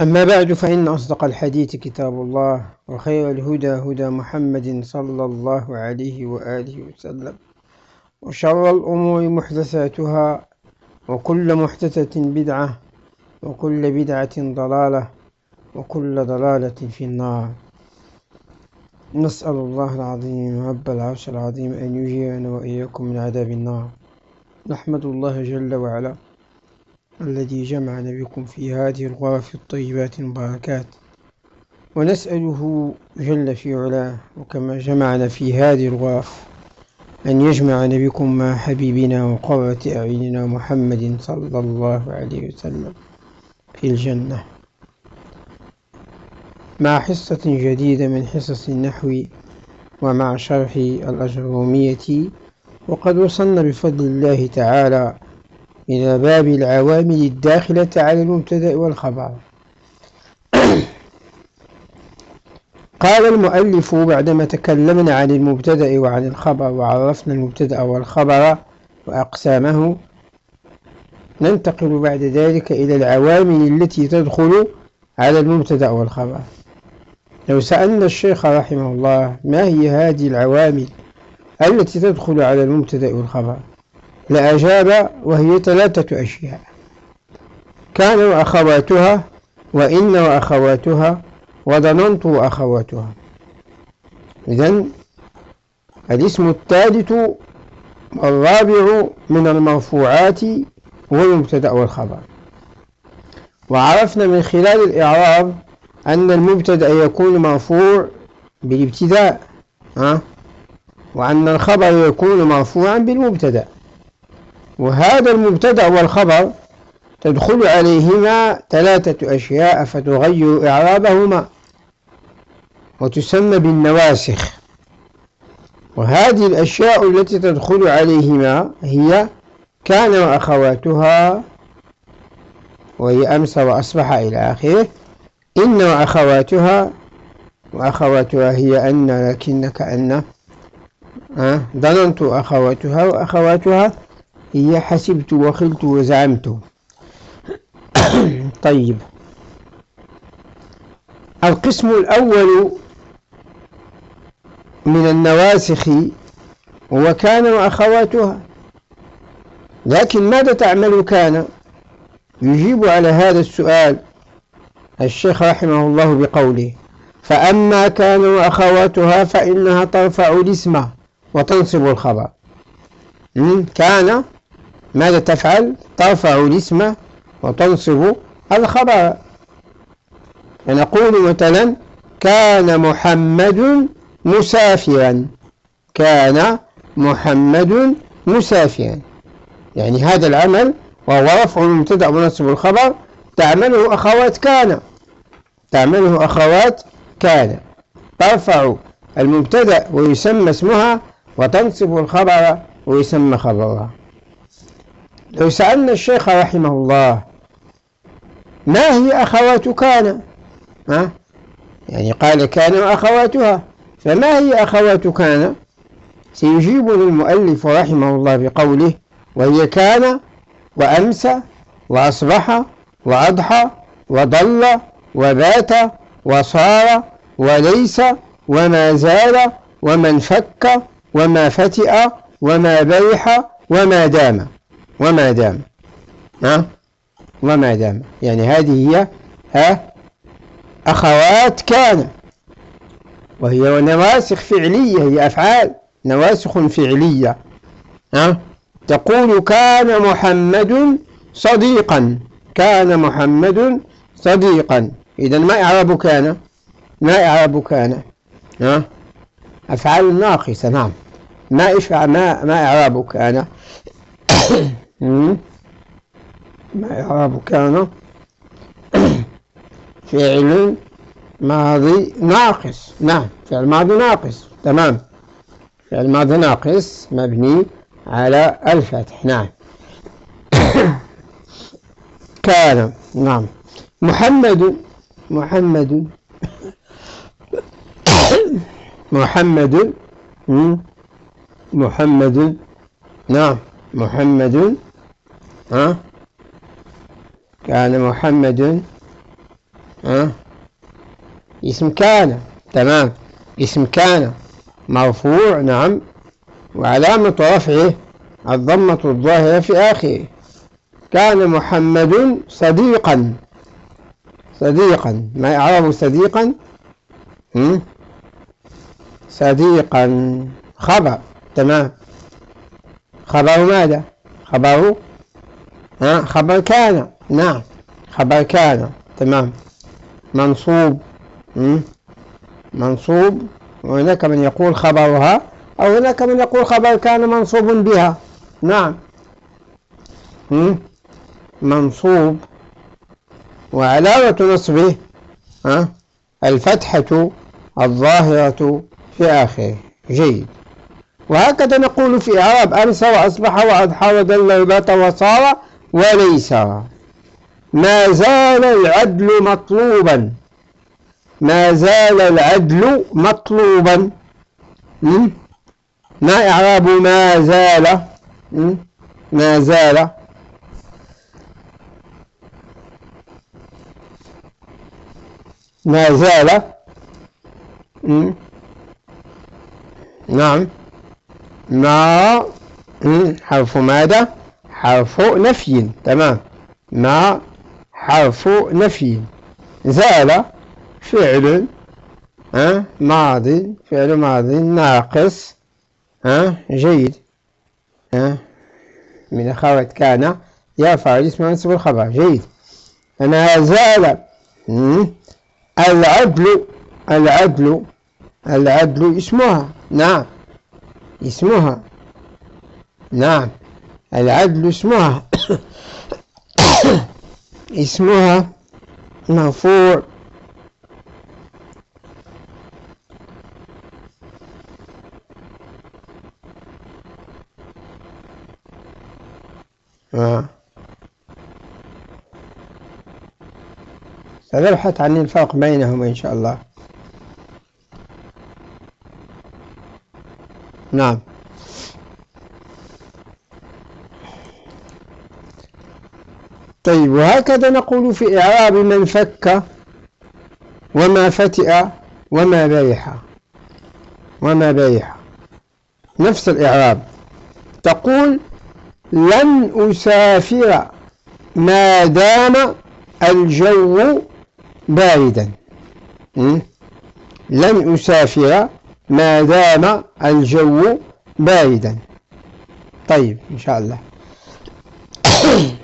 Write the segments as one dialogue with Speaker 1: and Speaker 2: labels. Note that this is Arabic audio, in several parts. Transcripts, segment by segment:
Speaker 1: أما بعد فإن أصدق الحديث كتاب الله وخير الهدى هدى محمد صلى الله عليه وآله وسلم وشر الأمور محدثاتها وكل محدثة بدعة وكل بدعة ضلالة وكل ضلالة في النار. نسأل الله العظيم رب العرش العظيم أن يجيرنا وإياكم من عذاب النار. نحمد الله جل وعلا. الذي جمعنا بكم في هذه الغرف الطيبات المباركات ونسأله جل في علاه وكما جمعنا في هذه الغرف أن يجمعنا بكم مع حبيبنا وقرة أعيننا محمد صلى الله عليه وسلم في الجنة. مع حصة جديدة من حصص النحو ومع شرح الأجرومية وقد وصلنا بفضل الله تعالى إلى باب العوامل الداخلة على المبتدأ والخبر. قال المؤلف بعدما تكلمنا عن المبتدأ وعن الخبر وعرفنا المبتدأ والخبر وأقسامه ننتقل بعد ذلك إلى العوامل التي تدخل على المبتدأ والخبر. لو سألنا الشيخ رحمه الله ما هي هذه العوامل التي تدخل على المبتدأ والخبر؟ لأجاب وهي ثلاثة أشياء. كان وأخواتها وإن وأخواتها وظننت وأخواتها. إذن الاسم الثالث الرابع من المرفوعات هو المبتدأ والخبر. وعرفنا من خلال الإعراب أن المبتدأ يكون مرفوع بالابتداء وأن الخبر يكون مرفوعا بالمبتدأ. وهذا المبتدأ والخبر تدخل عليهما ثلاثة أشياء فتغير إعرابهما وتسمى بالنواسخ. وهذه الأشياء التي تدخل عليهما هي كان وأخواتها وهي أمس وأصبح إلى آخره. إن وأخواتها وأخواتها هي أن لكن كأن ظننت أخواتها وأخواتها هي حسبت وخلت وزعمت. طيب. القسم الأول من النواسخ هو كان وأخواتها لكن ماذا تعمل كان؟ يجيب على هذا السؤال الشيخ رحمه الله بقوله فأما كان وأخواتها فإنها ترفع الاسم وتنصب الخبر. كان ماذا تفعل؟ ترفع الاسم وتنصب الخبر. فنقول مثلا كان محمد مسافرا. كان محمد مسافرا. يعني هذا العمل وهو رفع المبتدا ونصب الخبر. تعمله أخوات كان. تعمله أخوات كان. ترفع المبتدأ ويسمى اسمها وتنصب الخبر ويسمى خبرها. لو سألنا الشيخ رحمه الله ما هي أخوات كان ها؟ يعني قال كان وأخواتها فما هي أخوات كان سيجيبنا المؤلف رحمه الله بقوله وهي كان وأمسى وأصبح وأضحى وضل وبات وصار وليس وما زال وما انفك وما فتئ وما برح وما دام. وما دام. ها؟ وما دام. يعني هذه هي ها؟ أخوات كان. وهي نواسخ فعلية هي أفعال. نواسخ فعلية. ها؟ تقول كان محمد صديقا. كان محمد صديقا. إذا ما إعراب كان؟ ما إعراب كان. ها؟ أفعال ناقصة نعم. ما ما ما إعراب كان. ما إعراب كان فعل ماضي ناقص. نعم فعل ماضي ناقص. تمام. فعل ماضي ناقص مبني على الفتح. نعم. كان. نعم. محمد محمد. محمد. محمد. نعم. محمد. ها؟ كان محمد ها؟ اسم كان تمام. اسم كان مرفوع نعم. وعلامة رفعه الضمة الظاهرة في آخره. كان محمد صديقا. صديقا. ما إعراب صديقا؟ صديقا. خبر. تمام. خبر ماذا؟ خبر ها؟ خبر كان نعم. خبر كان تمام. منصوب. منصوب. وهناك من يقول خبرها أو هناك من يقول خبر كان منصوب بها. نعم. منصوب. وعلامة نصبه الفتحة الظاهرة في آخره. جيد. وهكذا نقول في إعراب أمسى وأصبح وأضحى ودل وبات وصار وليس. ما زال العدل مطلوبا. ما زال العدل مطلوبا. ما إعراب ما زال. ما زال. ما زال. نعم. ما. حرف ماذا؟ حرف نفي تمام؟ ما حرف نفي. زال فعل ها؟ ماضي فعل ماضي ناقص ها؟ جيد ها؟ من أخوات كان يرفع الاسم وينصب الخبر. جيد. أنا زال العدل العدل العدل اسمها. نعم. اسمها. نعم. العدل اسمها اسمها مرفوع. آه. سنبحث عن الفرق بينهم إن شاء الله. نعم. طيب وهكذا نقول في إعراب من فك وما فتئ وما بيح وما بيح نفس الإعراب. تقول لن أسافر ما دام الجو باردا. لن أسافر ما دام الجو باردا. طيب إن شاء الله.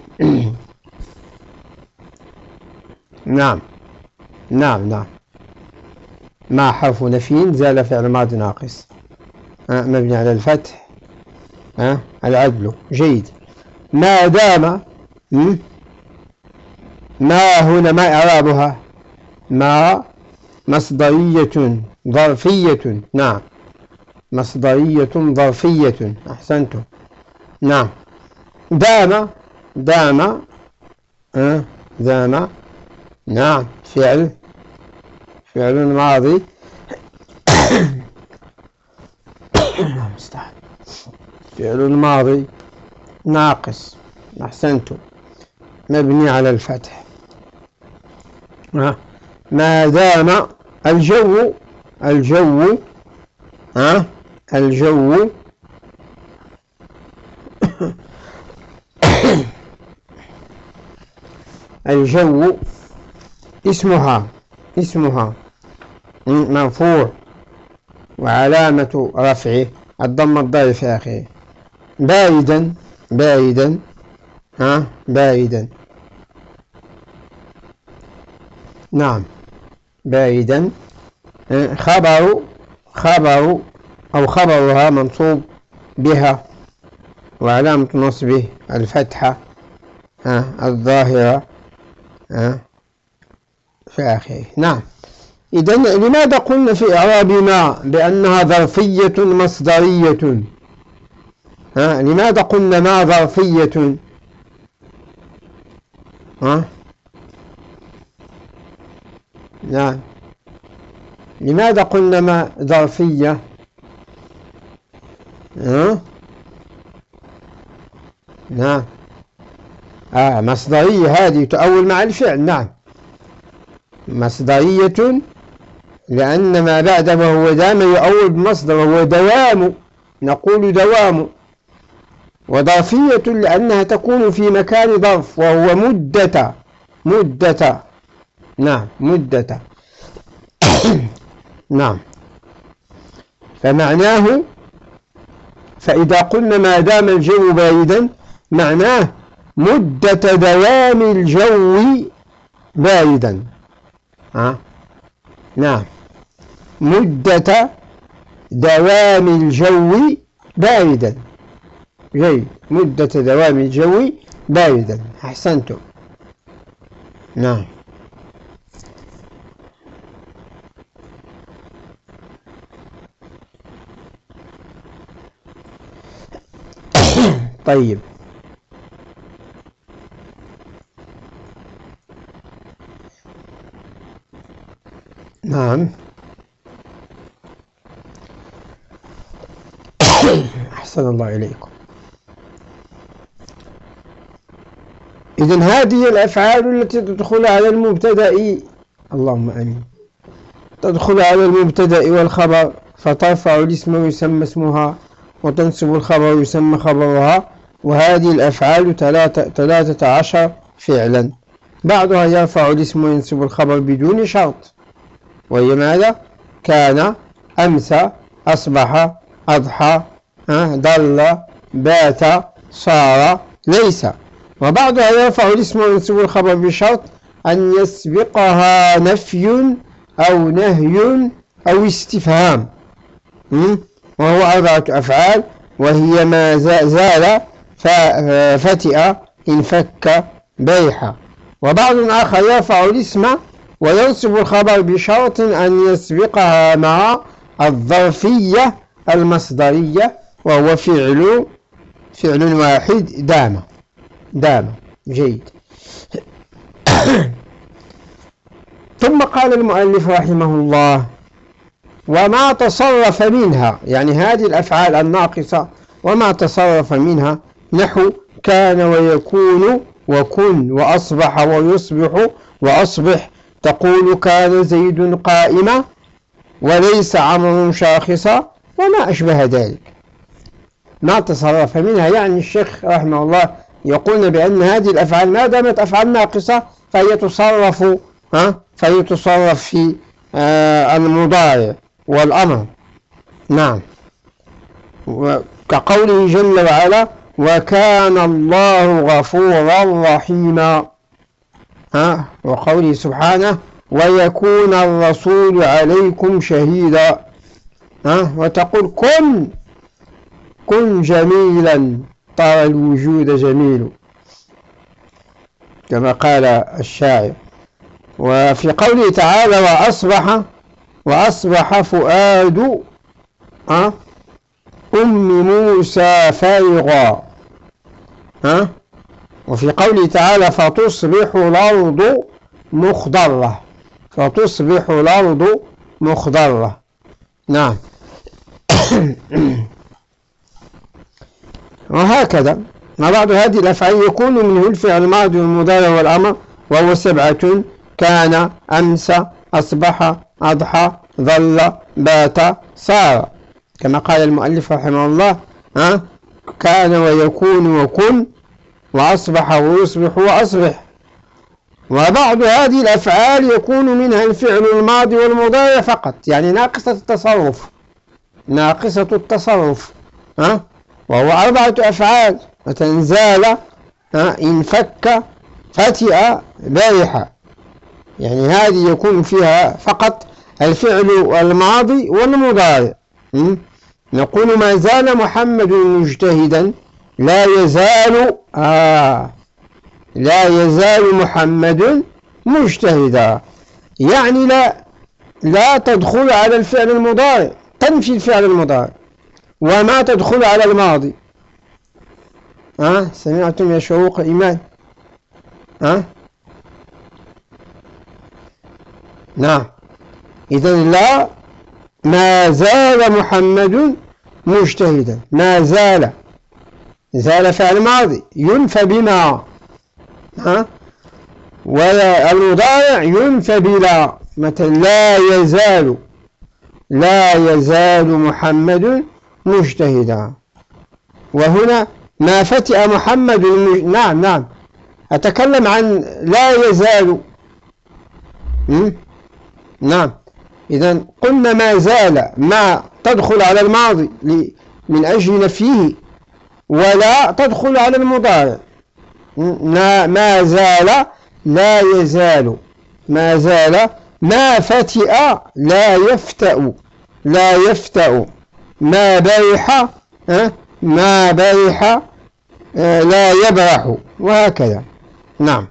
Speaker 1: نعم. نعم نعم. ما حرف نفي زال فعل ماضي ناقص. مبني على الفتح. ها العدل. جيد. ما دام ما هنا ما إعرابها؟ ما مصدرية ظرفية. نعم. مصدرية ظرفية. أحسنتم. نعم. دام دام أه دام نعم فعل. فعل ماضي. فعل ماضي. ناقص. أحسنتم. مبني على الفتح. ما دام الجو الجو ها؟ الجو. الجو. اسمها اسمها مرفوع وعلامة رفعه الضم الضعيف في آخره. باردا باردا ها باردا نعم باردا خبر خبر أو خبرها منصوب بها وعلامة نصبه الفتحة ها الظاهرة ها. في آخره. نعم. إذا لماذا قلنا في إعراب ما بأنها ظرفية مصدرية؟ ها؟ لماذا قلنا ما ظرفية؟ ها؟ نعم. لماذا قلنا ما ظرفية؟ ها؟ نعم. آه مصدرية هذه تؤول مع الفعل. نعم. مصدرية لأن ما بعد هو دام يؤول بمصدر وهو دوام نقول دوام. وضافية لأنها تكون في مكان ظرف وهو مدة. مدة. نعم مدة. نعم. فمعناه فإذا قلنا ما دام الجو باردا معناه مدة دوام الجو باردا نعم. مدة دوام الجو باردا. جيد. مدة دوام الجو باردا. أحسنتم. نعم. طيب. نعم. أحسن الله إليكم. إذن هذه الأفعال التي تدخل على المبتدأ اللهم أمين. تدخل على المبتدأ والخبر فترفع الاسم ويسمى اسمها وتنسب الخبر ويسمى خبرها وهذه الأفعال ثلاثة عشر فعلا. بعضها يرفع الاسم وينسب الخبر بدون شرط. وهي ماذا؟ كان أمسى أصبح أضحى ضل بات صار ليس. وبعضها يرفع الاسم وينسب الخبر بشرط أن يسبقها نفي أو نهي أو استفهام. وهو أربعة أفعال وهي ما زال فتئ انفك بيح. وبعض آخر يرفع الاسم وينصب الخبر بشرط أن يسبقها مع الظرفية المصدرية وهو فعل فعل واحد دام دام جيد. ثم قال المؤلف رحمه الله وما تصرف منها يعني هذه الأفعال الناقصة وما تصرف منها نحو كان ويكون وكن وأصبح ويصبح وأصبح تقول كان زيد قائما وليس عمر شاخصا وما أشبه ذلك. ما تصرف منها. يعني الشيخ رحمه الله يقول بأن هذه الأفعال ما دامت أفعال ناقصة فهي تصرف ها فهي تصرف في آه المضارع والأمر. نعم. كقوله جل وعلا وكان الله غفورا رحيما ها وقوله سبحانه ويكون الرسول عليكم شهيدا. ها وتقول كن كن جميلا. ترى الوجود جميل كما قال الشاعر. وفي قوله تعالى وأصبح وأصبح فؤاد أم موسى فارغا. ها وفي قوله تعالى فتصبح الأرض مخضرة. فتصبح الأرض مخضرة. نعم. وهكذا. ما بعد هذه الأفعال يكون منه الفعل الماضي والمضارع والأمر وهو سبعة. كان أمس أصبح أضحى ظل بات صار. كما قال المؤلف رحمه الله ها؟ كان ويكون وكن. وأصبح ويصبح وأصبح. وبعض هذه الأفعال يكون منها الفعل الماضي والمضارع فقط. يعني ناقصة التصرف. ناقصة التصرف. ها؟ وهو أربعة أفعال. مثلا زال انفك فتئ برح. يعني هذه يكون فيها فقط الفعل الماضي والمضارع. نقول ما زال محمد مجتهدا. لا يزال آه لا يزال محمد مجتهدا. يعني لا لا تدخل على الفعل المضارع تنفي الفعل المضارع. وما تدخل على الماضي. أه؟ سمعتم يا شروق إيمان؟ ها أه؟ نعم. إذا لا ما زال محمد مجتهدا. ما زال. زال فعل ماضي. ينفى بما ها؟ والمضارع ينفى بلا. مثلا لا يزال لا يزال محمد مجتهدا. وهنا ما فتئ محمد المج... نعم نعم. أتكلم عن لا يزال? نعم. إذا قلنا ما زال ما تدخل على الماضي من أجل نفيه. ولا تدخل على المضارع. ما زال لا يزال. ما زال ما فتئ لا يفتأ. لا يفتأ. ما برح ما برح لا يبرح. وهكذا. نعم.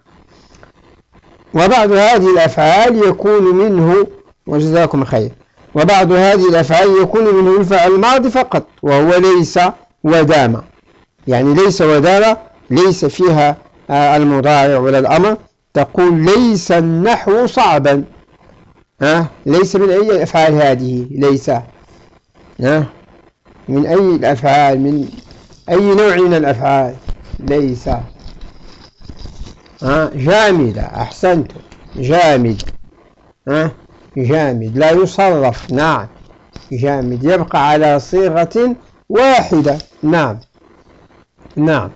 Speaker 1: وبعض هذه الأفعال يكون منه وجزاكم خير. وبعض هذه الأفعال يكون منه الفعل الماضي فقط وهو ليس ودام يعني ليس ودام ليس فيها آه، المضارع ولا الأمر. تقول ليس النحو صعبا. ها؟ ليس من أي الأفعال هذه ليس. ها؟ من أي الأفعال؟ من أي نوع من الأفعال؟ ليس. ها؟ جامدة أحسنت. جامد. ها؟ جامد. لا يصرف. نعم. جامد. يبقى على صيغة واحدة. نعم. نعم.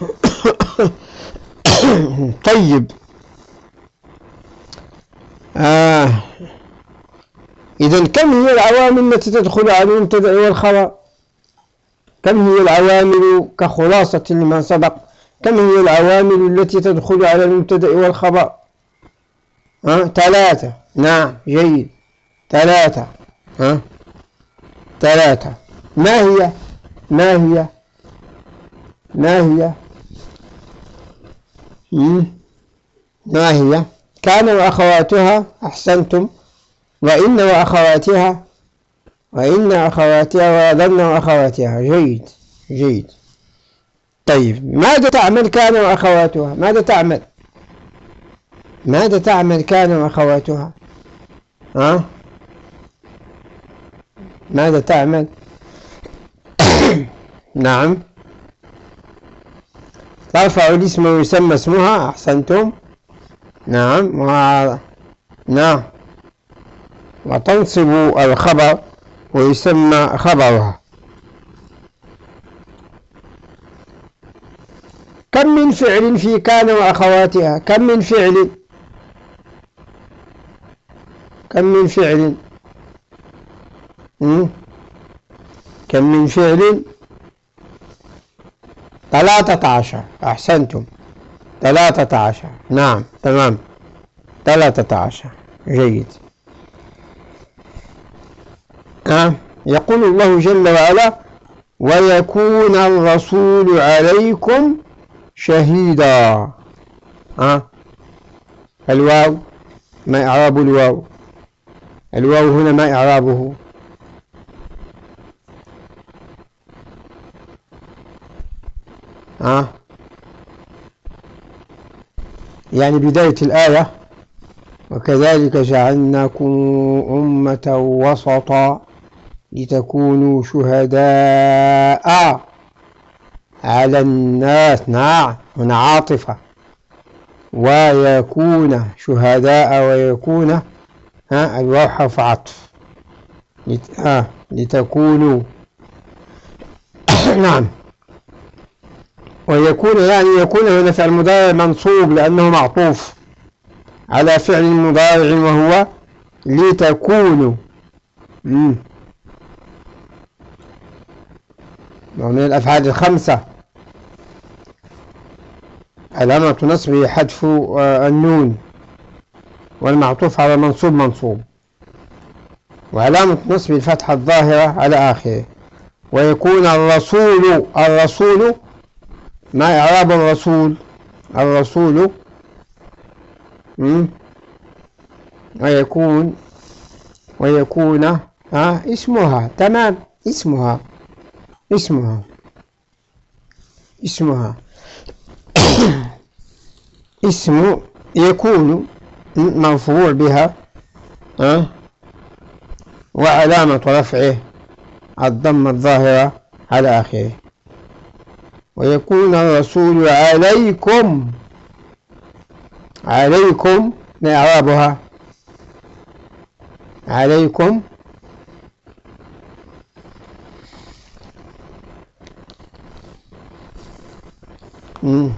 Speaker 1: طيب. آه. إذا كم هي العوامل التي تدخل على المبتدأ والخبر؟ كم هي العوامل كخلاصة لما سبق؟ كم هي العوامل التي تدخل على المبتدأ والخبر؟ ها؟ ثلاثة. نعم جيد. ثلاثة. ها؟ ثلاثة. ما هي؟ ما هي؟ ما هي؟ ما هي؟ كان وأخواتها أحسنتم. وإن وأخواتها وإن أخواتها وظن وأخواتها جيد جيد. طيب ماذا تعمل كان وأخواتها؟ ماذا تعمل؟ ماذا تعمل كان وأخواتها؟ ها؟ ماذا تعمل؟ نعم. ترفع الاسم ويسمى اسمها أحسنتم. نعم و... نعم. وتنصب الخبر ويسمى خبرها. كم من فعل في كان وأخواتها؟ كم من فعل؟ كم من فعل؟ كم من فعل؟ ثلاثة عشر. أحسنتم. ثلاثة عشر. نعم تمام. ثلاثة عشر. جيد. آه. يقول الله جل وعلا ويكون الرسول عليكم شهيدا. آه. الواو ما إعراب الواو. الواو هنا ما إعرابه. آه. يعني بداية الآية وكذلك جعلناكم أمة وسطا لتكونوا شهداء على الناس نعم هنا عاطفة ويكون شهداء ويكون ها الواو حرف عطف. آه لتكونوا نعم ويكون يعني يكون هنا فعل مضارع منصوب لأنه معطوف على فعل مضارع وهو لتكون. ومن الأفعال الخمسة. علامة نصبه حذف آه، النون. والمعطوف على منصوب منصوب. وعلامة نصب الفتحة الظاهرة على آخره. ويكون الرسول الرسول ما إعراب الرسول؟ الرسول ويكون ويكون ها اسمها تمام اسمها اسمها اسمها. اسم يكون مرفوع بها ها وعلامة رفعه الضم الظاهرة على آخره. ويكون الرسول عليكم عليكم إعرابها عليكم.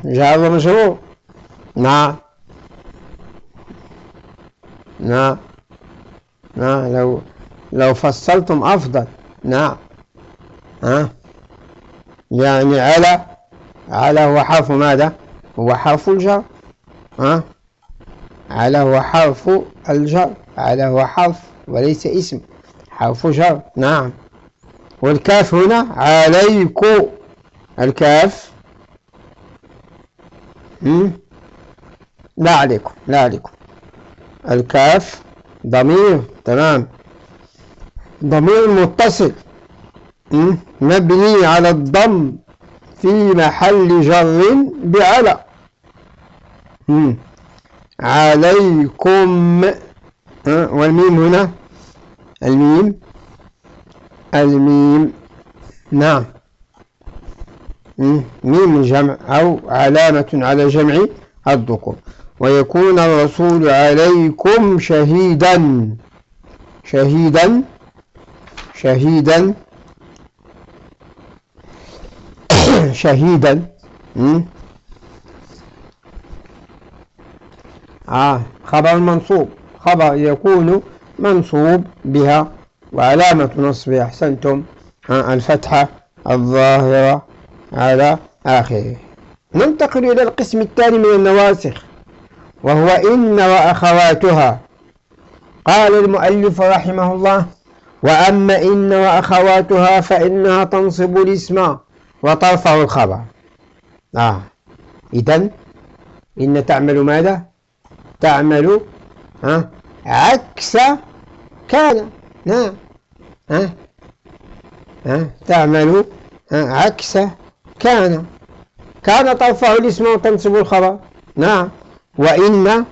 Speaker 1: جار مشروع؟ نعم نعم نعم لو لو فصلتم أفضل. نعم ها؟ يعني على على هو حرف ماذا؟ هو حرف الجر. ها؟ على هو حرف الجر. على هو حرف وليس اسم. حرف جر. نعم. والكاف هنا عليكم الكاف. لا عليكم. لا عليكم. الكاف ضمير. تمام. ضمير متصل. مبني على الضم. في محل جر بعلى عليكم. والميم هنا. الميم. الميم. نعم. ميم الجمع أو علامة على جمع الذكور. ويكون الرسول عليكم شهيدا. شهيدا. شهيدا. شهيدا. آه خبر منصوب. خبر يكون منصوب بها وعلامة نصب أحسنتم. آه الفتحة الظاهرة على آخره. ننتقل إلى القسم الثاني من النواسخ وهو إن وأخواتها. قال المؤلف رحمه الله وأما إن وأخواتها فإنها تنصب الاسم وترفع الخبر. آه. إذن إن تعمل ماذا؟ تعمل ها عكس كان نعم. ها ها تعمل ها عكس كان كان ترفع الاسم وتنصب الخبر. نعم. وإن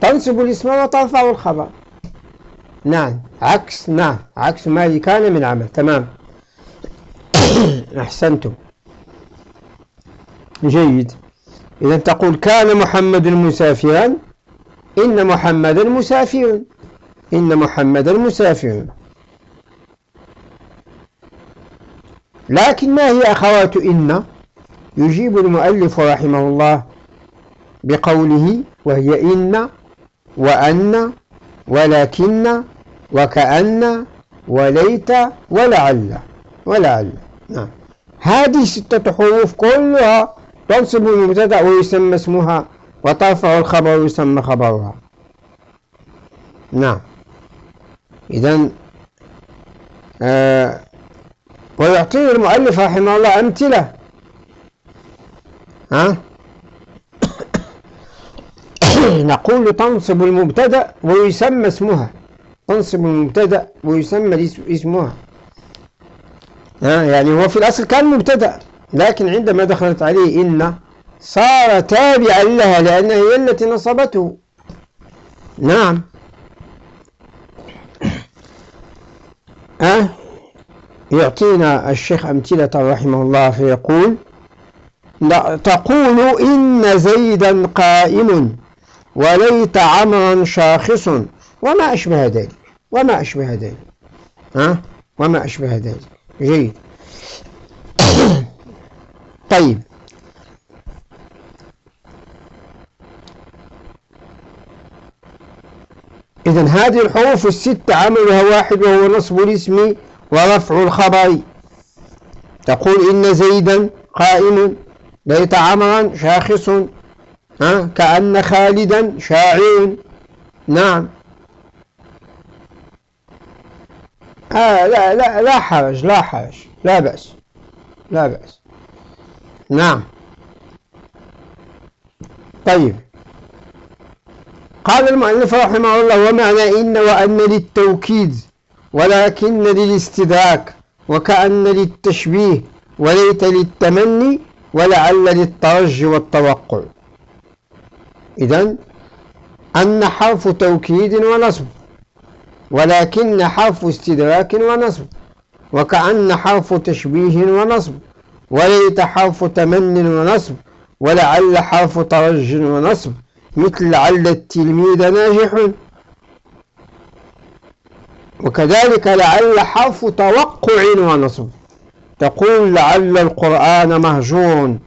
Speaker 1: تنصب الاسم وترفع الخبر. نعم. عكس نعم. عكس ما كان من عمل. تمام. أحسنتم. جيد. إذا تقول كان محمد مسافرا إن محمدا مسافر إن محمدا مسافر لكن ما هي أخوات إن؟ يجيب المؤلف رحمه الله بقوله وهي إن وأن ولكن وكأن وليت ولعل. ولعل. نعم. هذه ستة حروف كلها تنصب المبتدا ويسمى اسمها وترفع الخبر ويسمى خبرها. نعم. إذا آه ويعطيه المؤلف رحمه الله أمثلة. ها؟ نقول تنصب المبتدأ ويسمى اسمها. تنصب المبتدأ ويسمى اسمها. ها؟ يعني هو في الأصل كان مبتدأ. لكن عندما دخلت عليه إن صار تابعا لها لأنها هي التي نصبته. نعم. أه؟ يعطينا الشيخ أمثلة رحمه الله فيقول لا تقول إن زيدا قائم وليت عمرا شاخص. وما أشبه ذلك. وما أشبه ذلك. ها وما أشبه ذلك. جيد. طيب. إذا هذه الحروف الست عملها واحد وهو نصب الاسم ورفع الخبر. تقول إن زيدا قائم ليت عمرا شاخص ها؟ كأن خالدا شاعر. نعم. آه لا لا لا حرج لا حرج لا بأس لا بأس. نعم. طيب. قال المؤلف رحمه الله ومعنى إن وأن للتوكيد ولكن للاستدراك وكأن للتشبيه وليت للتمني ولعل للترجي والتوقع. إذا أن حرف توكيد ونصب ولكن حرف استدراك ونصب وكأن حرف تشبيه ونصب. وليت حرف تمن ونصب ولعل حرف ترج ونصب مثل لعل التلميذ ناجح. وكذلك لعل حرف توقع ونصب. تقول لعل القرآن مهجور.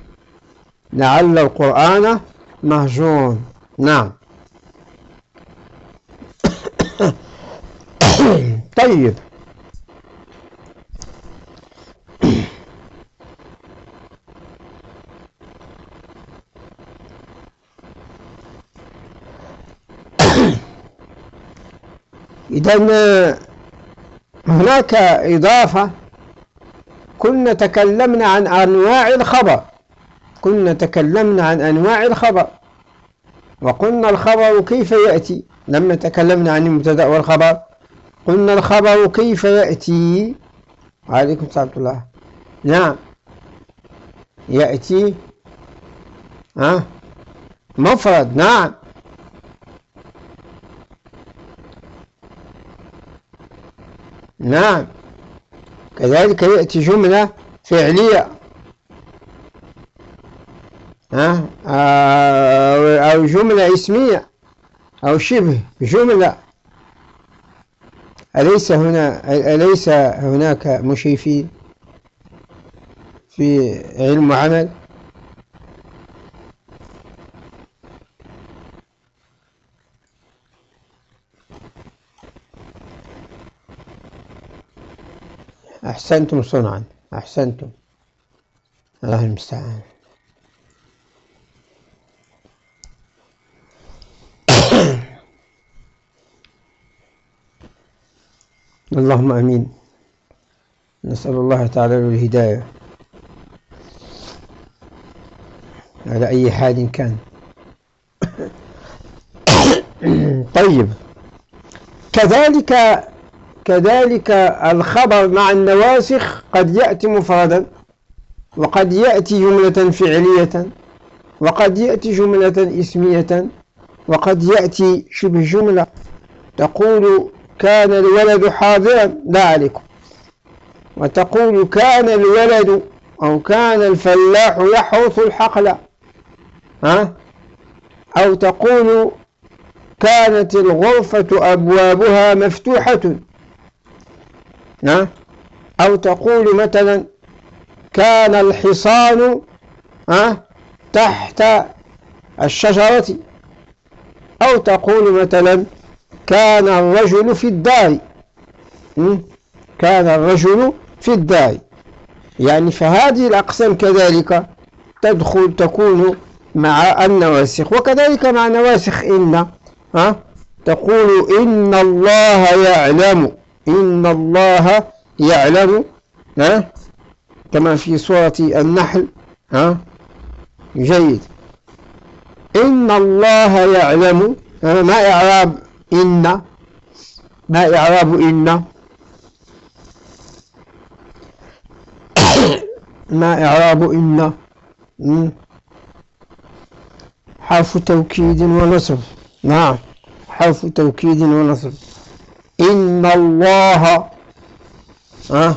Speaker 1: لعل القرآن مهجور. نعم. طيب. إذا هناك إضافة. كنا تكلمنا عن أنواع الخبر. كنا تكلمنا عن أنواع الخبر. وقلنا الخبر كيف يأتي. لما تكلمنا عن المبتدأ والخبر. قلنا الخبر كيف يأتي. عليكم السلام الله. نعم. يأتي. ها؟ مفرد. نعم. نعم. كذلك يأتي جملة فعلية. ها؟ أو جملة اسمية. أو شبه جملة. أليس هنا أليس هناك مشيفين في علم وعمل؟ أحسنتم صنعا. أحسنتم. الله المستعان. اللهم آمين. نسأل الله تعالى له الهداية. على أي حال كان. طيب. كذلك كذلك الخبر مع النواسخ قد يأتي مفردا وقد يأتي جملة فعلية وقد يأتي جملة إسمية وقد يأتي شبه جملة تقول كان الولد حاضرا لا عليكم. وتقول كان الولد أو كان الفلاح يحرث الحقل ها؟ أو تقول كانت الغرفة أبوابها مفتوحة. ها أو تقول مثلا كان الحصان تحت الشجرة. أو تقول مثلا كان الرجل في الدار كان الرجل في الدار يعني فهذه الأقسام كذلك تدخل تكون مع النواسخ. وكذلك مع نواسخ إن تقول إن الله يعلم. إن الله يعلم ها؟ كما في سورة النحل ها؟ جيد. إن الله يعلم ما إعراب إن؟ ما إعراب إن؟ ما إعراب إن؟ حرف توكيد ونصب. نعم حرف توكيد ونصب. إن الله ها؟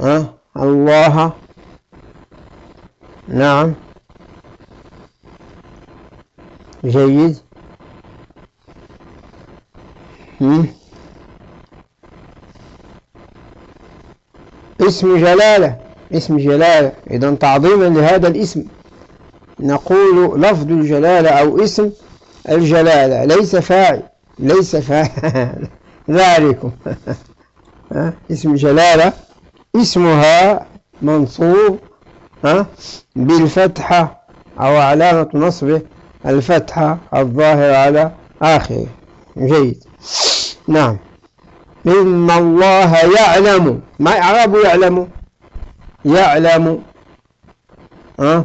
Speaker 1: ها؟ الله. نعم. جيد. اسم جلالة. اسم جلالة. إذا تعظيما لهذا الاسم. نقول لفظ الجلالة أو اسم الجلالة. ليس فاعل. ليس فاعل ذلكم اسم جلالة. اسمها منصوب بالفتحة أو علامة نصبه الفتحة الظاهرة على آخره. جيد. نعم. إن الله يعلم. ما إعراب يعلم؟ يعلم. ها؟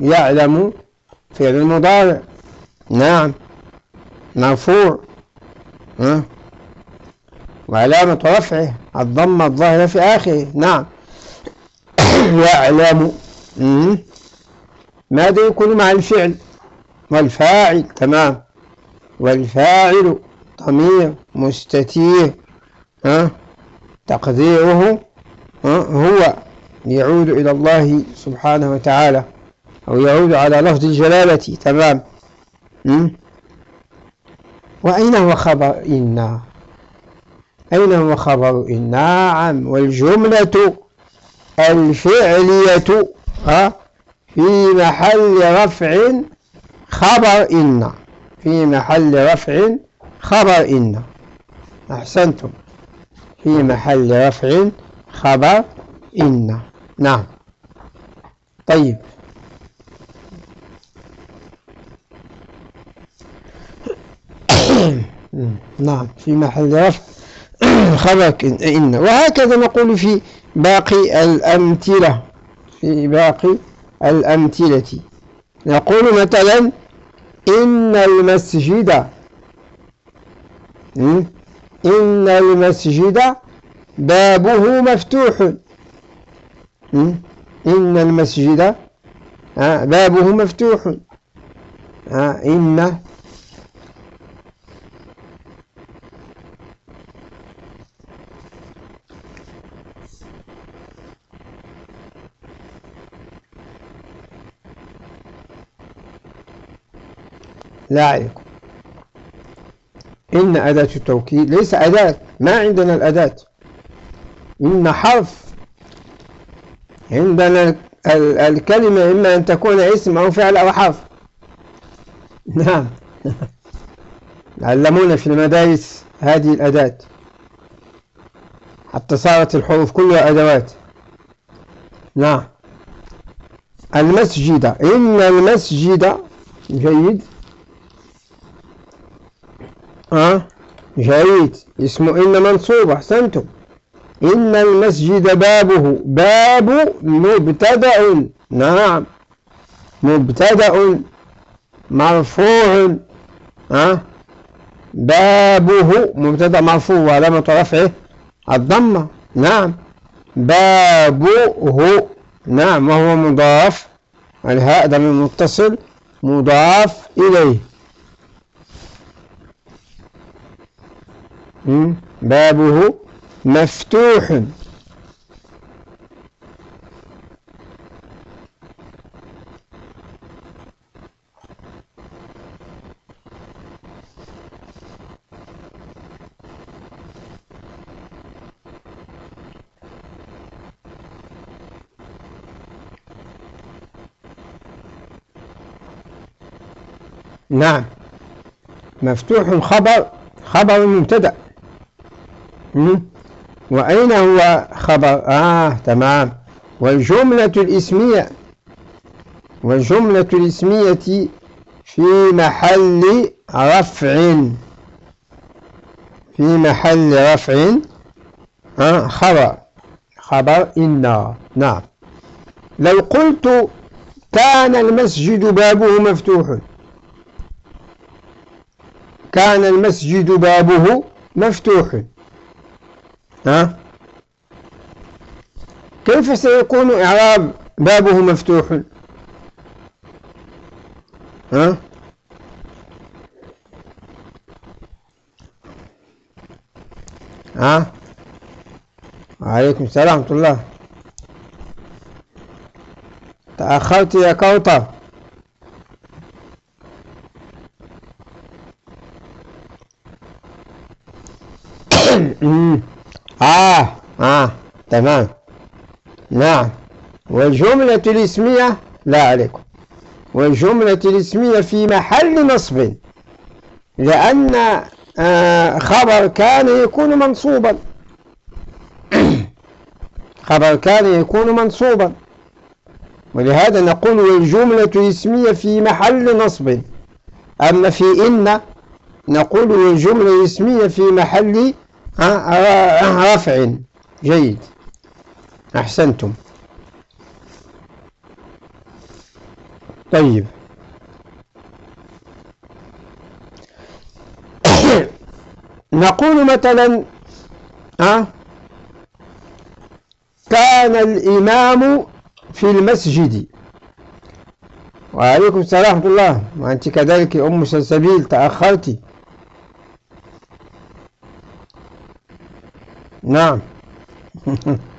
Speaker 1: يعلم فعل المضارع. نعم. مرفوع ها؟ وعلامة رفعه الضمة الظاهرة في آخره. نعم. يعلم ماذا يكون مع الفعل؟ والفاعل. تمام. والفاعل ضمير مستتير ها؟ تقديره هو يعود إلى الله سبحانه وتعالى أو يعود على لفظ الجلالة. تمام. وأين هو خبر إنا؟ أين هو خبر إن نعم والجملة الفعلية ها؟ في محل رفع خبر إن في محل رفع خبر إن أحسنتم. في محل رفع خبر إن نعم. طيب. نعم في محل رفع خبر إن وهكذا نقول في باقي الأمثلة. في باقي الأمثلة. نقول مثلا إن المسجد إن المسجد بابه مفتوح. إن المسجد بابه مفتوح. إن لا عليكم إن أداة التوكيد ليس أداة ما عندنا الأداة. إن حرف عندنا الكلمة إما أن تكون اسم أو فعل أو حرف. نعم. علمونا في المدارس هذه الأداة. حتى صارت الحروف كلها أدوات. نعم. المسجد. إن المسجد جيد. ها؟ جيد اسمه إن منصوب أحسنتم. إن المسجد بابه باب مبتدأ. نعم. مبتدأ. مرفوع. ها؟ بابه مبتدأ. مرفوع. وعلامة رفعه الضمة. نعم. بابه. نعم. وهو مضاف. الهاء ضمير متصل مضاف إليه. بابه مفتوح. نعم. مفتوح خبر خبر مبتدأ. وأين هو خبر؟ آه تمام. والجملة الإسمية والجملة الإسمية في محل رفع. في محل رفع. آه خبر. خبر إنا نعم. لو قلت كان المسجد بابه مفتوح. كان المسجد بابه مفتوح. ها؟ كيف سيكون إعراب بابه مفتوح؟ ها؟ ها؟ وعليكم السلام ورحمة الله. تأخرت يا كوطة آه آه تمام؟ نعم. والجملة الاسمية لا عليكم. والجملة الاسمية في محل نصب لأن آه، خبر كان يكون منصوبا. خبر كان يكون منصوبا. ولهذا نقول والجملة الاسمية في محل نصب. أما في إن نقول والجملة الاسمية في محل رفع جيد. أحسنتم. طيب. نقول مثلا أه كان الإمام في المسجد. وعليكم السلام ورحمة الله. وأنت كذلك أم سلسبيل تأخرت. نعم.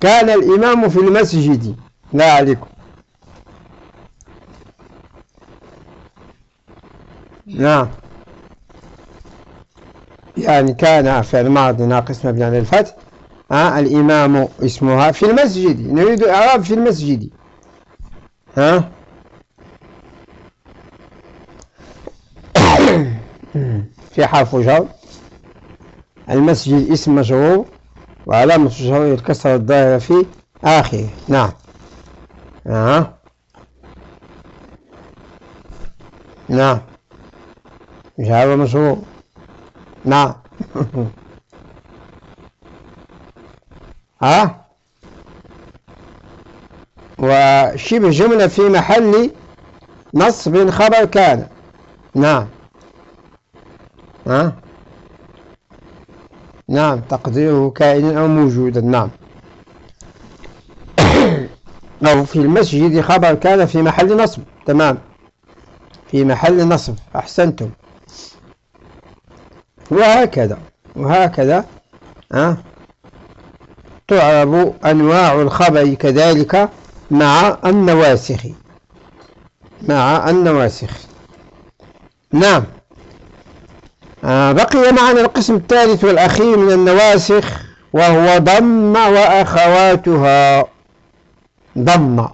Speaker 1: كان الإمام في المسجد. لا عليكم. نعم. يعني كان فعل ماضي ناقص مبني على الفتح ها الإمام اسمها في المسجد. نريد إعراب في المسجد. ها؟ في حرف جر. المسجد اسم مجرور وعلامة جره الكسرة الظاهرة في آخره. نعم. ها نعم. جار مجرور نعم. ها؟ وشبه جملة في محل نصب خبر كان. نعم. ها؟ نعم تقديره كائن أو موجودا نعم. أو في المسجد خبر كان في محل نصب تمام. في محل نصب أحسنتم. وهكذا وهكذا أه تعرب أنواع الخبر كذلك مع النواسخ. مع النواسخ. نعم. بقي معنا القسم الثالث والأخير من النواسخ وهو ضم وأخواتها. ضم.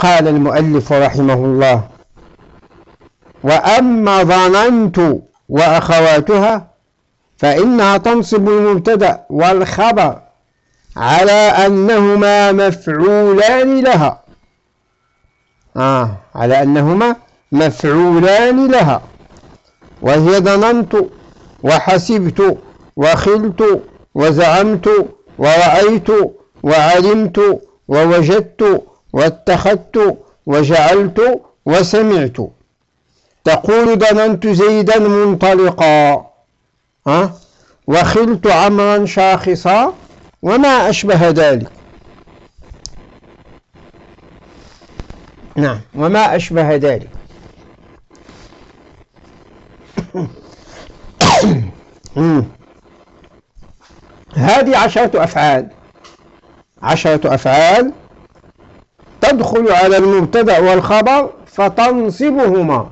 Speaker 1: قال المؤلف رحمه الله وأما ظننت وأخواتها فإنها تنصب المبتدأ والخبر على أنهما مفعولان لها. آه على أنهما مفعولان لها. وهي ظننت وحسبت وخلت وزعمت ورأيت وعلمت ووجدت واتخذت وجعلت وسمعت. تقول ظننت زيدا منطلقا؟ وخلت عمرا شاخصا وما أشبه ذلك. نعم وما أشبه ذلك. هذه عشرة أفعال. عشرة أفعال تدخل على المبتدأ والخبر فتنصبهما.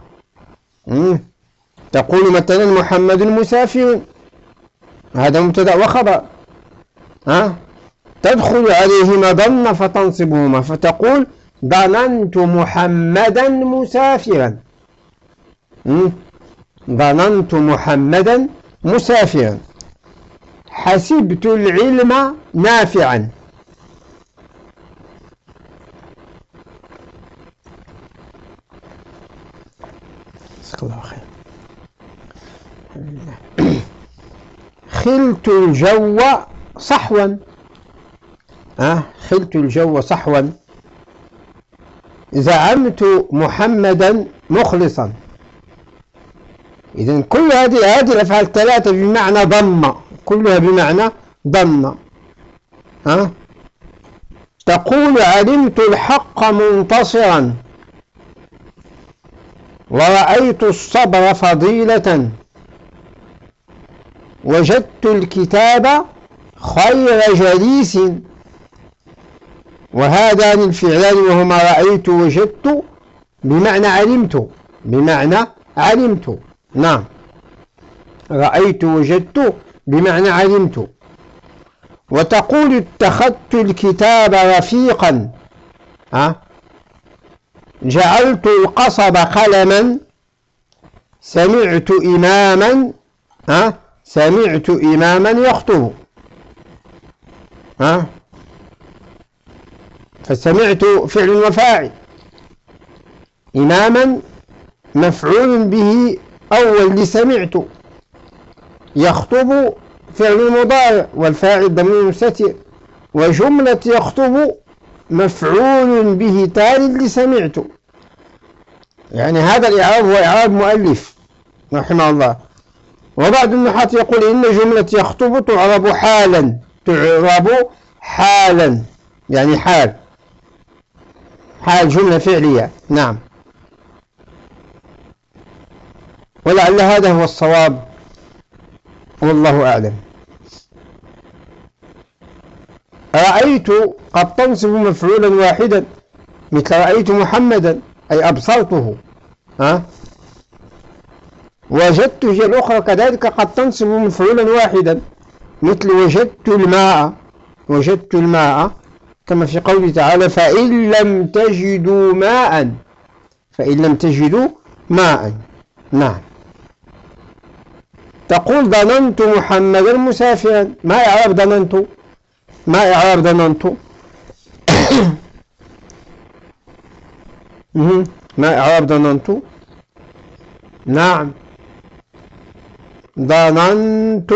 Speaker 1: تقول مثلا محمد مسافر هذا مبتدأ وخبر. ها؟ تدخل عليهما ضم فتنصبهما فتقول ظننت محمدا مسافرا. ظننت محمدا مسافرا. حسبت العلم نافعا. جزاك الله خير. خلت الجو صحوا. أه خلت الجو صحوا. زعمت محمدا مخلصا. إذا كل هذه هذه الأفعال الثلاثة بمعنى ضم. كلها بمعنى ضم. ها؟ تقول علمت الحق منتصرا. ورأيت الصبر فضيلة. وجدت الكتاب خير جليس. وهذان الفعلان وهما رأيت وجدت بمعنى علمت. بمعنى علمت. نعم. رأيت وجدت بمعنى علمت وتقول اتخذت الكتاب رفيقا. ها؟ جعلت القصب قلما. سمعت إماما. ها؟ سمعت إماما يخطب. ها؟ فسمعت فعل وفاعل. إماما مفعول به أول لسمعت. يخطب فعل مضارع والفاعل ضمير مستتر وجملة يخطب مفعول به تال لسمعت يعني هذا الإعراب هو إعراب مؤلف رحمه الله. وبعض النحاة يقول إن جملة يخطب تعرب حالا تعرب حالا يعني حال حال جملة فعلية. نعم. ولعل هذا هو الصواب. والله أعلم. رأيت قد تنصب مفعولا واحدا مثل رأيت محمدا أي أبصرته. ها؟ وجدت هي الأخرى كذلك قد تنصب مفعولا واحدا مثل وجدت الماء. وجدت الماء كما في قوله تعالى فإن لم تجدوا ماء. فإن لم تجدوا ماء. نعم. تقول ظننت محمدا مسافرا ما إعراب ظننت؟ ما إعراب ظننت؟ ما إعراب ظننت؟ نعم. ظننت.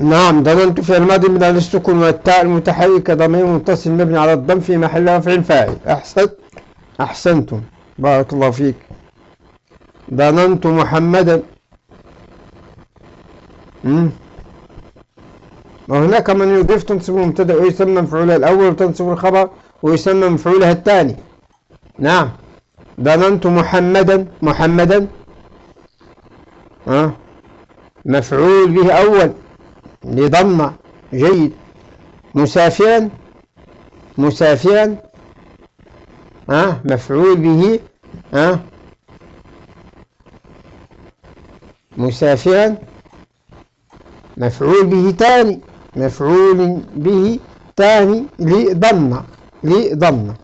Speaker 1: نعم ظننت في الماضي من السكون والتاء المتحركة ضمير متصل مبني على الضم في محل رفع الفاعل أحسنت. أحسنتم. بارك الله فيك. ظننت محمدا. وهناك من يضيف تنصب المبتدا ويسمى مفعولها الأول وتنصب الخبر ويسمى مفعولها الثاني. نعم. ظننت محمدا. محمدا. أه؟ مفعول به أول. لضم جيد. مسافرا. مسافرا. ها مفعول به ها مسافرا مفعول به تاني مفعول به تاني لضم لضم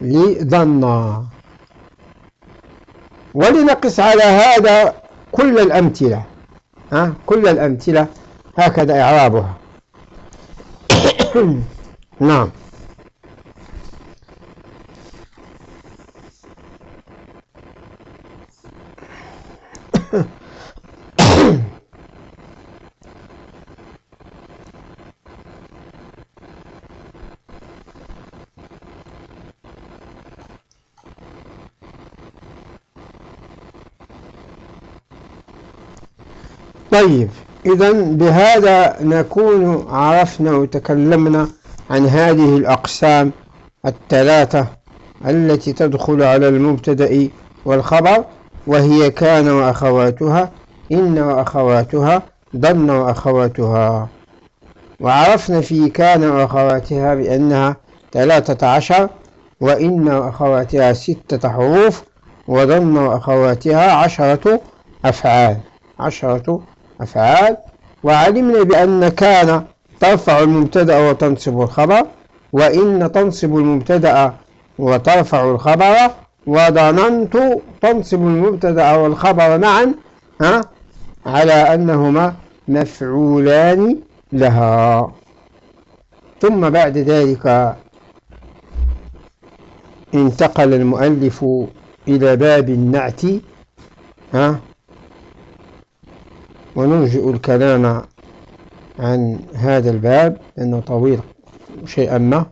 Speaker 1: لضم. ولنقص على هذا كل الأمثلة ها كل الأمثلة هكذا إعرابها. نعم. طيب إذا بهذا نكون عرفنا وتكلمنا عن هذه الأقسام الثلاثة التي تدخل على المبتدأ والخبر وهي كان وأخواتها إن وأخواتها ضن وأخواتها. وعرفنا في كان وأخواتها بأنها ثلاثة عشر وإن وأخواتها ستة حروف وضن وأخواتها عشرة أفعال. عشرة أفعال؟ وعلمنا بأن كان ترفع المبتدأ وتنصب الخبر وإن تنصب المبتدأ وترفع الخبر وظننت تنصب المبتدأ والخبر معا ها؟ على أنهما مفعولان لها. ثم بعد ذلك انتقل المؤلف إلى باب النعت ها؟ ونرجئ الكلام عن هذا الباب لأنه طويل شيئا ما.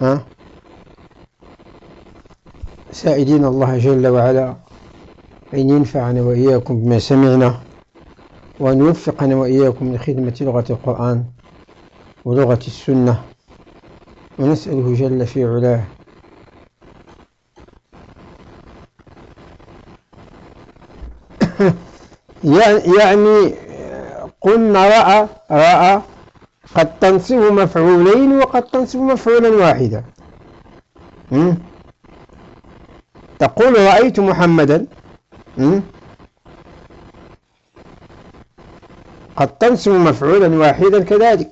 Speaker 1: ها؟ سائلين الله جل وعلا أن ينفعنا وإياكم بما سمعنا وأن يوفقنا وإياكم لخدمة لغة القرآن ولغة السنة. ونسأله جل في علاه. يعني قلنا رأى رأى قد تنصب مفعولين وقد تنصب مفعولا واحدا. تقول رأيت محمدا. قد تنسب مفعولا واحدا كذلك.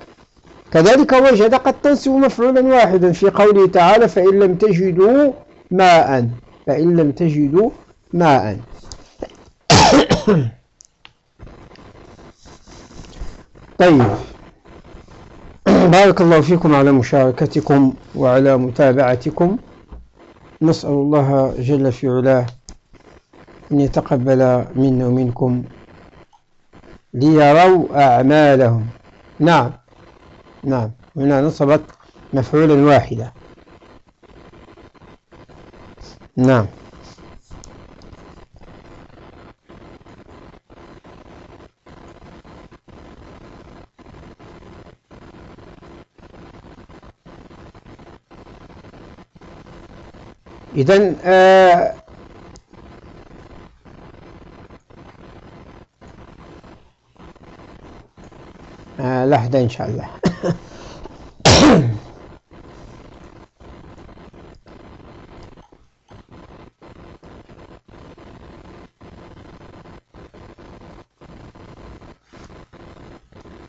Speaker 1: كذلك وجد قد تنسب مفعولا واحدا في قوله تعالى فإن لم تجدوا ماء. فإن لم تجدوا ماء. طيب. بارك الله فيكم على مشاركتكم وعلى متابعتكم. نسأل الله جل في علاه أن يتقبل منا ومنكم ليروا أعمالهم. نعم. نعم. هنا نصبت مفعولا واحدا. نعم. إذن آه آه لحظة إن شاء الله.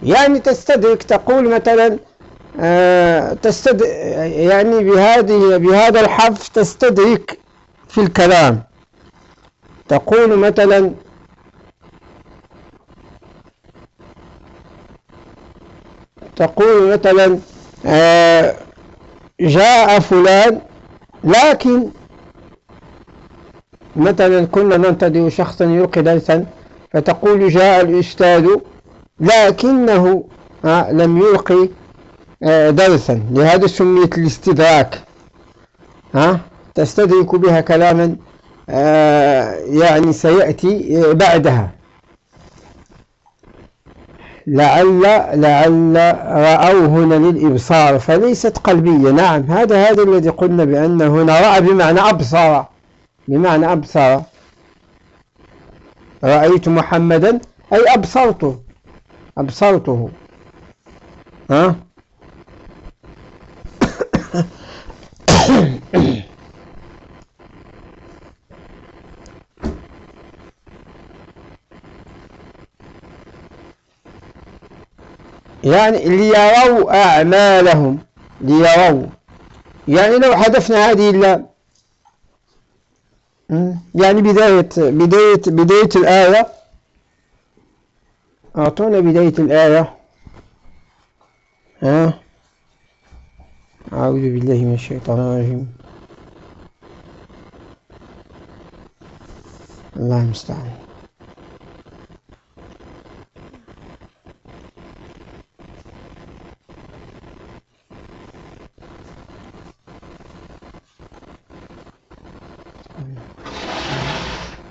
Speaker 1: يعني تستدرك تقول مثلا تستد يعني بهذه بهذا الحرف تستدرك في الكلام. تقول مثلا تقول مثلا آه، جاء فلان لكن مثلا كنا ننتظر شخصا يلقي درسا فتقول جاء الأستاذ لكنه آه، لم يلقي آه، درسا لهذا سميت الاستدراك. ها؟ تستدرك بها كلاما آه، يعني سيأتي بعدها. لعل لعل رأوا هنا للإبصار فليست قلبية. نعم هذا هذا الذي قلنا بأن هنا رأى بمعنى أبصر. بمعنى أبصر. رأيت محمدا أي أبصرته. أبصرته. ها؟ يعني ليروا أعمالهم ليروا. يعني لو حذفنا هذه اللام يعني بداية بداية بداية الآية. أعطونا بداية الآية. ها؟ أعوذ بالله من الشيطان الرجيم. الله المستعان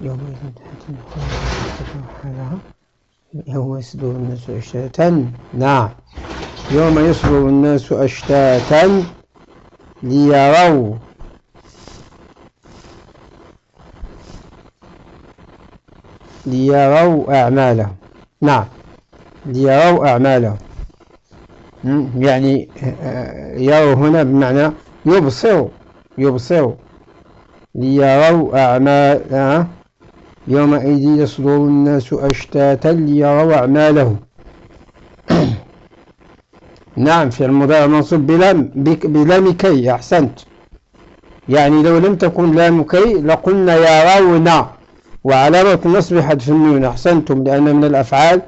Speaker 1: يومئذ تحت حالها يوم يصدر الناس أشتاتا نعم. يوم يصدر الناس أشتاتا ليروا. ليروا أعمالهم. نعم. ليروا أعمالهم. يعني يروا هنا بمعنى يبصروا. يبصروا. ليروا أعمال يومئذ يصدر الناس أشتاتا ليروا أعمالهم. نعم في المضارع منصوب بلام بلام كي أحسنت. يعني لو لم تكن لام كي لقلنا يرون وعلامة النصب حذف النون أحسنتم لأن من الأفعال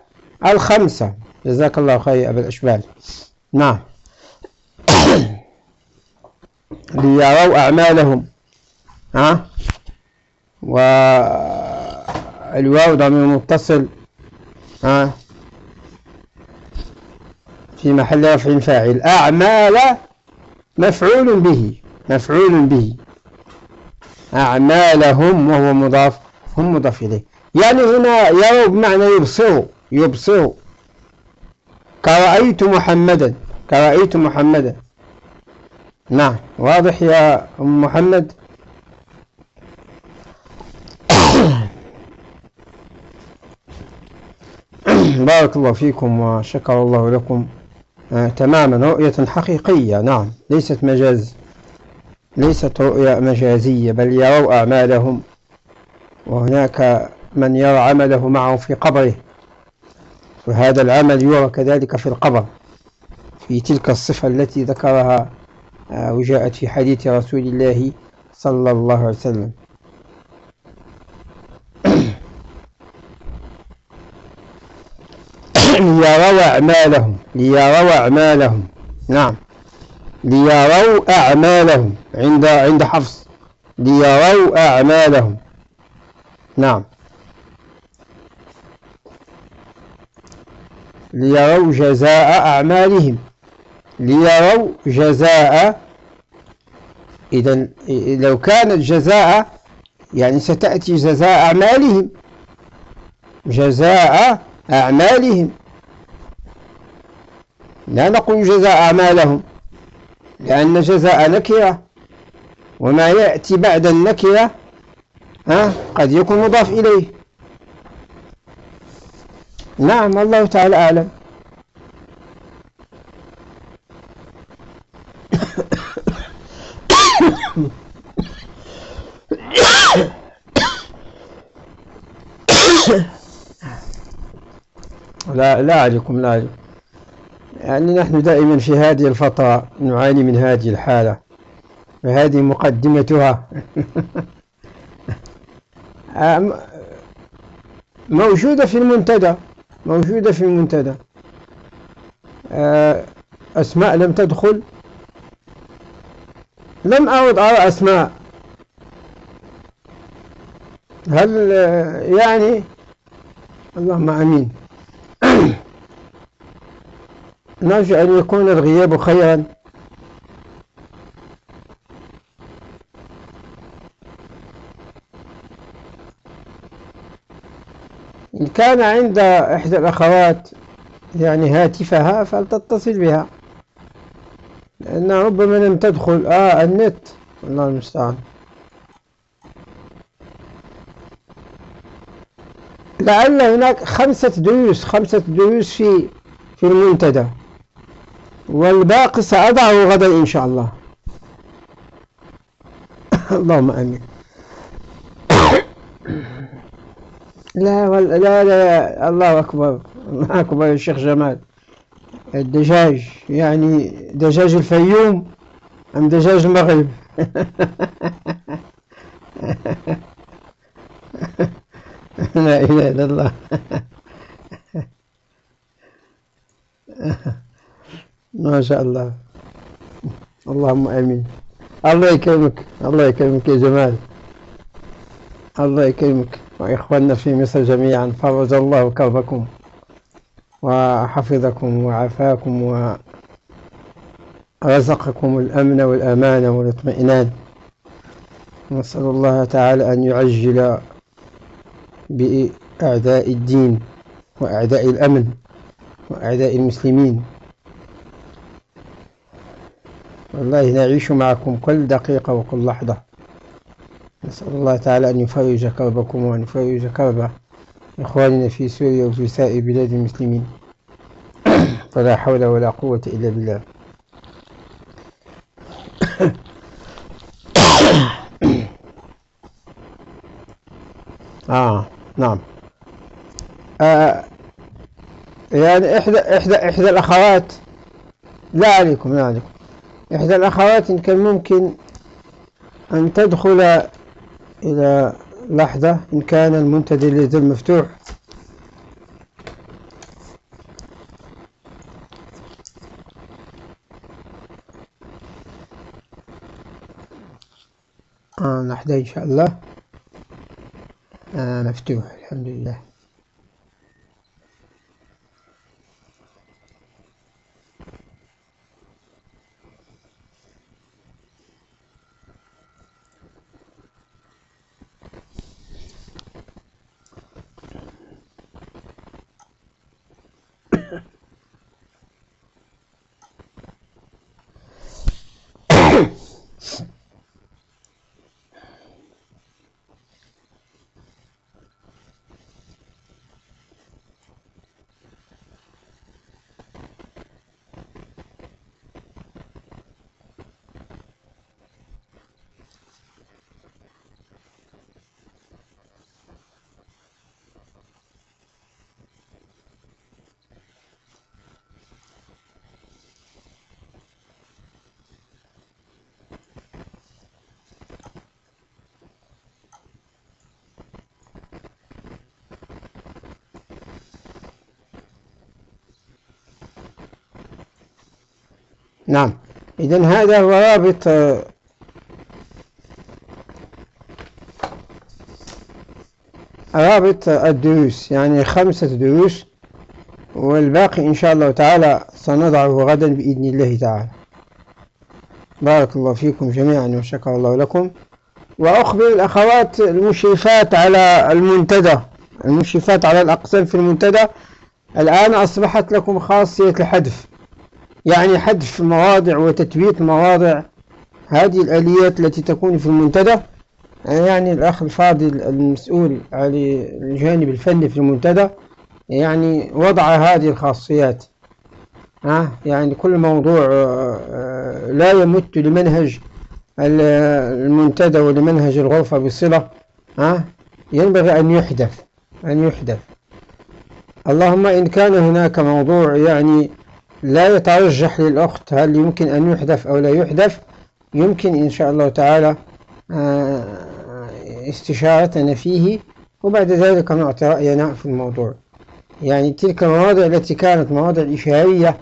Speaker 1: الخمسة. جزاك الله خير أبا الأشبال. نعم. ليروا أعمالهم. ها؟ والواو ضمير متصل. ها؟ في محل رفع فاعل. أعمال مفعول به. مفعول به. أعمالهم وهو مضاف هم مضاف إليه. يعني هنا يروا بمعنى يبصروا يبصروا. كرأيت محمدا. كرأيت محمدا. نعم. واضح يا أم محمد؟ بارك الله فيكم وشكر الله لكم. آه تماما رؤية حقيقية نعم. ليست مجاز ليست رؤية مجازية بل يروا أعمالهم وهناك من يرى عمله معه في قبره وهذا العمل يرى كذلك في القبر في تلك الصفة التي ذكرها آه، وجاءت في حديث رسول الله صلى الله عليه وسلم ليروا أعمالهم ليروا أعمالهم. نعم. ليروا أعمالهم. عند عند حفص. ليروا أعمالهم. نعم. ليروا جزاء أعمالهم. ليروا جزاء إذا لو كانت جزاء يعني ستأتي جزاء أعمالهم. جزاء أعمالهم. لا نقول جزاء أعمالهم لأن جزاء نكرة. وما يأتي بعد النكرة ها قد يكون مضاف إليه. نعم الله تعالى أعلم. لا لا عليكم لا عليكم يعني نحن دائما في هذه الفترة نعاني من هذه الحالة وهذه مقدمتها. موجودة في المنتدى موجودة في المنتدى. آه، أسماء لم تدخل؟ لم أعد أرى أسماء. هل آه، يعني؟ اللهم أمين. نرجو أن يكون الغياب خيرا. إن كان عند إحدى الأخوات يعني هاتفها فلتتصل بها لأن ربما لم تدخل. آه النت. الله المستعان. لعل هناك خمسة دروس خمسة دروس في في المنتدى. والباقي سأضعه غدا إن شاء الله. اللهم آمين. لا لا لا الله أكبر الله أكبر يا شيخ جمال. الدجاج يعني دجاج الفيوم أم دجاج المغرب؟ لا إله إلا الله. ما شاء الله. اللهم آمين. الله يكرمك الله يكرمك يا جمال. الله يكرمك. وإخواننا في مصر جميعا فرج الله كربكم وحفظكم وعافاكم ورزقكم الأمن والأمان والاطمئنان. نسأل الله تعالى أن يعجل بأعداء الدين وأعداء الأمن وأعداء المسلمين. والله نعيش معكم كل دقيقة وكل لحظة. نسأل الله تعالى أن يفرج كربكم وأن يفرج كرب إخواننا في سوريا وفي سائر بلاد المسلمين. فلا حول ولا قوة إلا بالله. آه نعم. آه يعني إحدى إحدى إحدى الأخوات. لا عليكم لا عليكم. إحدى الأخوات كان ممكن أن تدخل إلى لحظة إن كان المنتدى ليزال مفتوح. آه لحظة إن شاء الله. آه مفتوح الحمد لله. نعم. إذا هذا هو رابط رابط الدروس يعني خمسة دروس والباقي إن شاء الله تعالى سنضعه غدا بإذن الله تعالى. بارك الله فيكم جميعا وشكر الله لكم. وأخبر الأخوات المشرفات على المنتدى المشرفات على الأقسام في المنتدى. الآن أصبحت لكم خاصية الحذف. يعني حذف مواضع وتثبيت مواضع. هذه الآليات التي تكون في المنتدى يعني الأخ الفاضل المسؤول على الجانب الفني في المنتدى يعني وضع هذه الخاصيات. ها؟ يعني كل موضوع آه، لا يمت لمنهج المنتدى ولمنهج الغرفة بصلة. ها؟ ينبغي أن يحدث أن يحدث. اللهم إن كان هناك موضوع يعني لا يترجح للأخت هل يمكن أن يحدث أو لا يحدث. يمكن إن شاء الله تعالى آه، استشارتنا فيه وبعد ذلك نعطي رأينا في الموضوع. يعني تلك المواضع التي كانت مواضع إشارية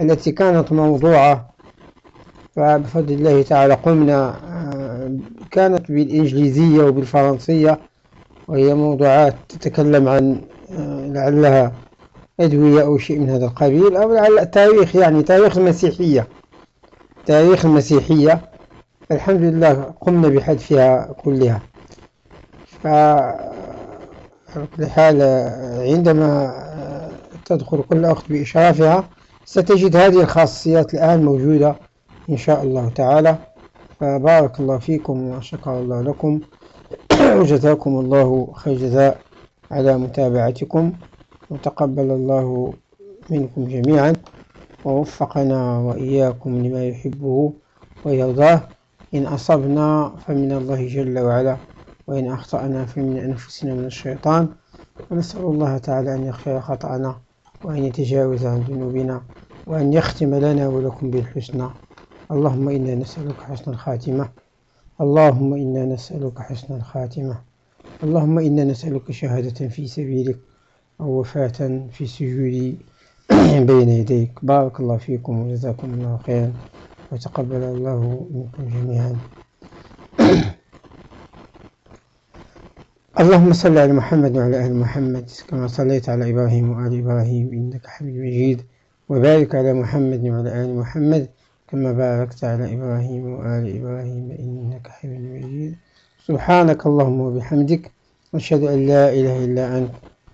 Speaker 1: التي كانت موضوعة فبفضل الله تعالى قمنا آه، كانت بالإنجليزية وبالفرنسية وهي موضوعات تتكلم عن آه، لعلها أدوية أو شيء من هذا القبيل أو لعل تاريخ يعني تاريخ المسيحية تاريخ المسيحية الحمد لله قمنا بحذفها كلها. ف كل حال عندما تدخل كل أخت بإشرافها ستجد هذه الخاصيات الآن موجودة إن شاء الله تعالى. فبارك الله فيكم وشكر الله لكم. وجزاكم الله خير جزاء على متابعتكم. وتقبل الله منكم جميعا ووفقنا وإياكم لما يحبه ويرضاه. إن أصبنا فمن الله جل وعلا وإن أخطأنا فمن أنفسنا من الشيطان. ونسأل الله تعالى أن يغفر خطأنا وأن يتجاوز عن ذنوبنا وأن يختم لنا ولكم بالحسنى. اللهم إنا نسألك حسن الخاتمة. اللهم إنا نسألك حسن الخاتمة. اللهم إنا نسألك شهادة في سبيلك. أو وفاة في سجود بين يديك. بارك الله فيكم وجزاكم الله خيرا وتقبل الله منكم جميعا. اللهم صل على محمد وعلى آل محمد كما صليت على إبراهيم وآل إبراهيم إنك حميد مجيد. وبارك على محمد وعلى آل محمد كما باركت على إبراهيم وآل إبراهيم إنك حميد مجيد. سبحانك اللهم وبحمدك أشهد أن لا إله إلا أنت